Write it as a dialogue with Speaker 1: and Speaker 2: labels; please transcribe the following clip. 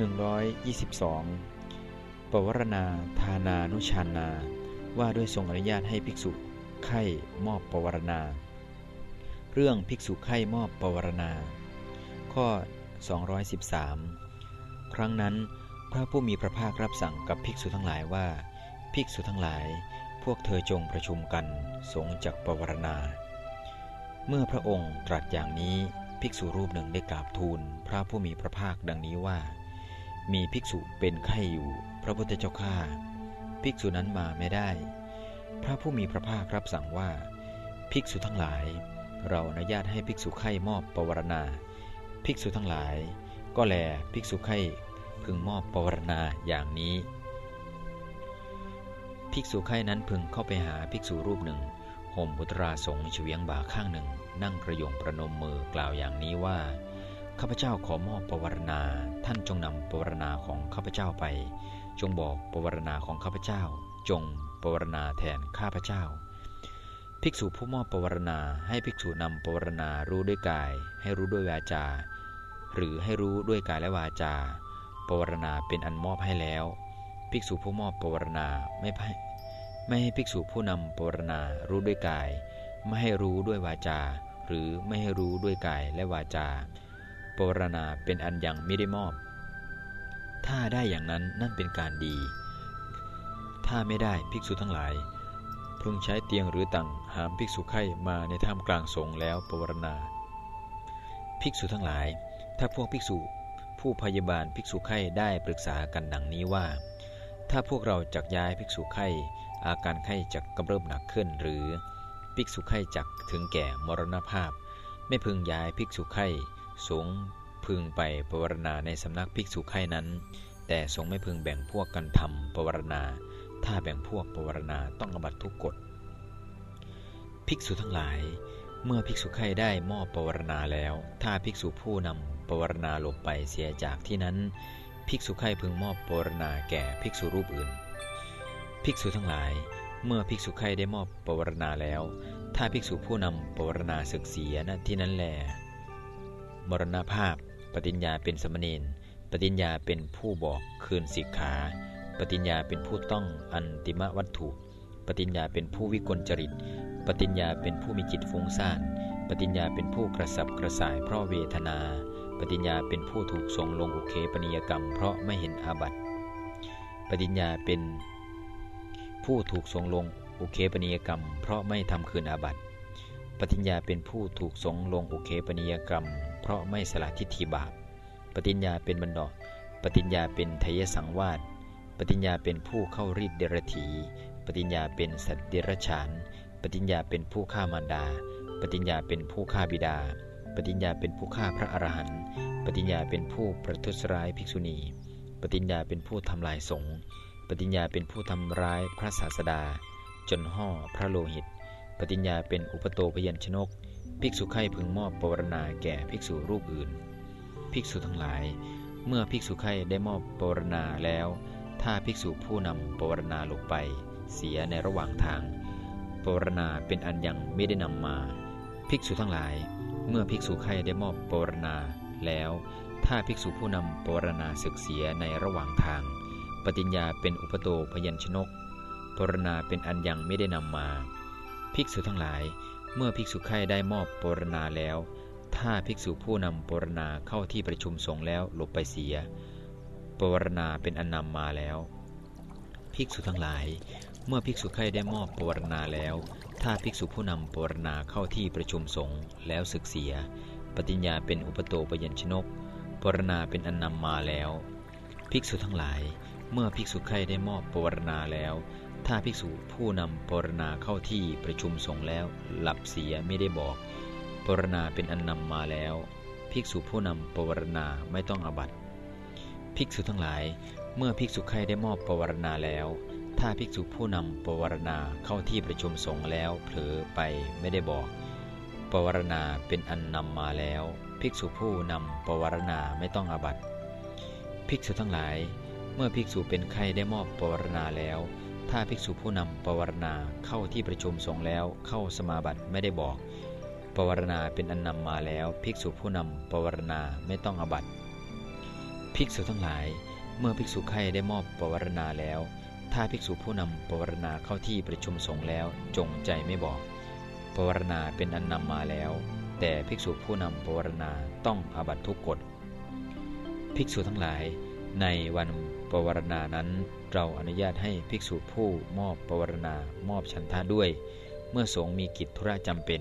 Speaker 1: 122 ปวารณาทานานุชานา ว่าด้วยทรงอนุญาตให้ภิกษุไข้มอบปวารณา เรื่องภิกษุไข้มอบปวารณา ข้อ 213 ครั้งนั้นพระผู้มีพระภาครับสั่งกับภิกษุทั้งหลายว่า ภิกษุทั้งหลาย พวกเธอจงประชุมกัน สงจักปวารณา เมื่อพระองค์ตรัสอย่างนี้ภิกษุรูปหนึ่งได้กราบทูลพระผู้มีพระภาคดังนี้ว่า มีภิกษุเป็นไข้อยู่ พระพุทธเจ้าข้าภิกษุนั้นมาไม่ได้ พระผู้มีพระภาครับสั่งว่า ภิกษุทั้งหลาย เราอนุญาตให้ภิกษุไข้มอบปวารณา ภิกษุทั้งหลาย ก็แลภิกษุไข้พึงมอบปวารณาอย่างนี้ ภิกษุไข้นั้นพึงเข้าไปหาภิกษุรูปหนึ่งห่มบุตราสงเฉียงบ่าข้างหนึ่ง นั่งกระยงประนมมือกล่าวอย่างนี้ว่า ข้าพเจ้าขอมอบปวารณา ท่านจงนำปวารณาของข้าพเจ้าไป จงบอกปวารณาของข้าพเจ้า จงปวารณาแทนข้าพเจ้า ภิกษุผู้มอบปวารณา ให้ภิกษุนำปวารณารู้ด้วยกาย ให้รู้ด้วยวาจา หรือให้รู้ด้วยกายและวาจา ปวารณาเป็นอันมอบให้แล้ว ภิกษุผู้มอบปวารณาไม่ไม่ให้ภิกษุผู้นำปวารณารู้ด้วยกาย ไม่ให้รู้ด้วยวาจา หรือไม่ให้รู้ด้วยกายและวาจา ปรณาเป็นอันยังไม่ได้มอบ ถ้าได้อย่างนั้นนั่นเป็นการดี ถ้าไม่ได้ภิกษุทั้งหลายพึงใช้เตียงหรือตังหามภิกษุไข่มาในถ้ำกลางสงแล้วปรณา ภิกษุทั้งหลาย ถ้าพวกภิกษุผู้พยาบาลภิกษุไข่ได้ปรึกษากันดังนี้ว่า ถ้าพวกเราจักย้ายภิกษุไข่อาการไข้จะกำเริบหนักขึ้น หรือภิกษุไข่จักถึงแก่มรณภาพ ไม่พึงย้ายภิกษุไข่ สงพึงไปปวารณาในสำนักภิกษุไข่นั้น แต่สงไม่พึงแบ่งพวกกันทำปวารณา ถ้าแบ่งพวกปวารณาต้องอบัตทุกกฎ ภิกษุทั้งหลาย เมื่อภิกษุไข่ได้มอบปวารณาแล้ว ถ้าภิกษุผู้นำปวารณาหลบไปเสียจากที่นั้น ภิกษุไข่พึงมอบปวารณาแก่ภิกษุรูปอื่น ภิกษุทั้งหลาย เมื่อภิกษุไข่ได้มอบปวารณาแล้ว ถ้าภิกษุผู้นำปวารณาศึกเสียณที่นั้นแล มรณภาพ ปฏิญญาเป็นสมณีนปฏิญญาเป็นผู้บอกคืนสิกขา ปฏิญญาเป็นผู้ต้องอันติมวัตถุ ปฏิญญาเป็นผู้วิกลจริต ปฏิญญาเป็นผู้มีจิตฟุ้งซ่าน ปฏิญญาเป็นผู้กระสับกระส่ายเพราะเวทนา ปฏิญญาเป็นผู้ถูกส่งลงอุเคปนิยกรรม เพราะไม่เห็นอาบัติ ปฏิญญาเป็นผู้ถูกทรงลงอุเคปนิยกรรม เพราะไม่ทำคืนอาบัติ ปฏิญญาเป็นผู้ถูกทรงลงอุเคปนิยกรรมเราะไม่สละทิฏฐิบาป ปฏิญญาเป็นบันดาปฏิญญาเป็นทยสังวาสปฏิญญาเป็นผู้เข้ารีดเดรถี ปฏิญญาเป็นสัตว์เดรฉาน ปฏิญญาเป็นผู้ฆ่ามารดา ปฏิญญาเป็นผู้ฆ่าบิดา ปฏิญญาเป็นผู้ฆ่าพระอรหันต์ ปฏิญญาเป็นผู้ประทุษร้ายภิกษุณี ปฏิญญาเป็นผู้ทำลายสงฆ์ ปฏิญญาเป็นผู้ทำร้ายพระศาสดา จนห่อพระโลหิต ปฏิญญาเป็นอุปโตพยัญชนก ภิกษุไข่พึงมอบปวารณาแก่ภิกษุรูปอื่น ภิกษุทั้งหลาย เมื่อภิกษุไข่ได้มอบปวารณาแล้ว ถ้าภิกษุผู้นำปวารณาลงไป เสียในระหว่างทางปวารณาเป็นอันยังไม่ได้นำมา ภิกษุทั้งหลาย เมื่อภิกษุไข่ได้มอบปวารณาแล้ว ถ้าภิกษุผู้นำปวารณาศึกเสียในระหว่างทาง ปฏิญญาเป็นอุปโตพยัญชนกปรณาเป็นอันยังไม่ได้นำมา ภิกษุทั้งหลาย เมื่อภิกษุไข่ได้มอบปรณาแล้ว ถ้าภิกษุผู้นำปรณาเข้าที่ประชุมสงฆ์แล้วหลบไปเสีย ปรณาเป็นอันนำมาแล้ว ภิกษุทั้งหลาย เมื่อภิกษุไข่ได้มอบปรณาแล้ว ถ้าภิกษุผู้นำปรณาเข้าที่ประชุมสงฆ์แล้วศึกเสีย ปฏิญญาเป็นอุปโตปยัญชนก ปรณาเป็นอันนำมาแล้ว ภิกษุทั้งหลาย เมื่อภิกษุไข่ได้มอบปรณาแล้ว ถ้าภิกษุผู้นำปรณาเข้าที่ประชุมสงฆ์แล้ว หลับเสียไม่ได้บอกปรณาเป็นอันนำมาแล้ว ภิกษุผู้นำปรณาไม่ต้องอบัตภิกษุทั้งหลาย เมื่อภิกษุไข่ได้มอบปวารณาแล้ว ถ้าภิกษุผู้นำปวารณาเข้าที่ประชุมสงฆ์แล้ว เผลอไปไม่ได้บอกปวารณาเป็นอันนำมาแล้ว ภิกษุผู้นำปวารณาไม่ต้องอบัตภิกษุทั้งหลาย เมื่อภิกษุเป็นไข้ได้มอบปวารณาแล้ว ถ้าภิกษุผู้นำปวารณาเข้าที่ประชุมสงฆ์แล้วเข้าสมาบัติไม่ได้บอก ปวารณาเป็นอันนำมาแล้ว ภิกษุผู้นำปวารณาไม่ต้องอบัติภิกษุทั้งหลาย เมื่อภิกษุไข่ได้มอบปวารณาแล้ว ถ้าภิกษุผู้นำปวารณาเข้าที่ประชุมสงฆ์แล้วจงใจไม่บอก ปวารณาเป็นอันนำมาแล้ว แต่ภิกษุผู้นำปวารณาต้องอาบัตทุกกฎภิกษุทั้งหลาย ในวันปวารณานั้น เราอนุญาตให้ภิกษุผู้มอบปวารณามอบฉันทะด้วย เมื่อสงฆ์มีกิจธุระจำเป็น